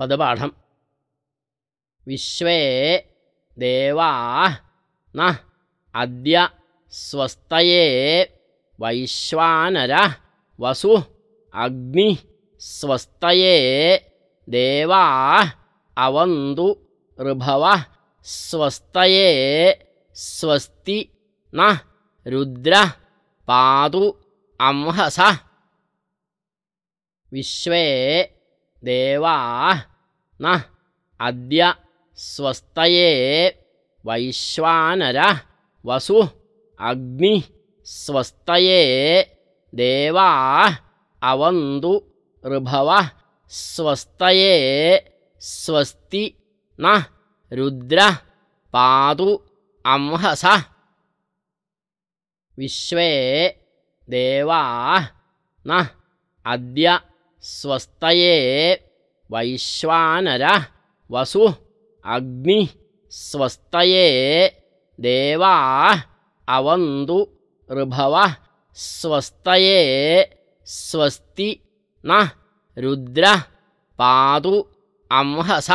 पदपाठम् विश्वे देवा न अद्य स्वस्तये वैश्वानर वसु अग्नि स्वस्तये देवा अवन्तु ऋभव स्वस्तये स्वस्ति न रुद्र पातु अंहस विश्वे देवा, न, अद्य स्वस्तये वैश्वानर वसु, अग्नि स्वस्तये देवा, अवन्तु ऋभव स्वस्तये स्वस्ति, न, रुद्र पातु अंहस। विश्वे देवा, न, अद्य स्वस्तये वैश्वानर वसु अग्नि स्वस्तये देवा अवन्तु ऋभव स्वस्तये स्वस्ति न रुद्र पातु अंहस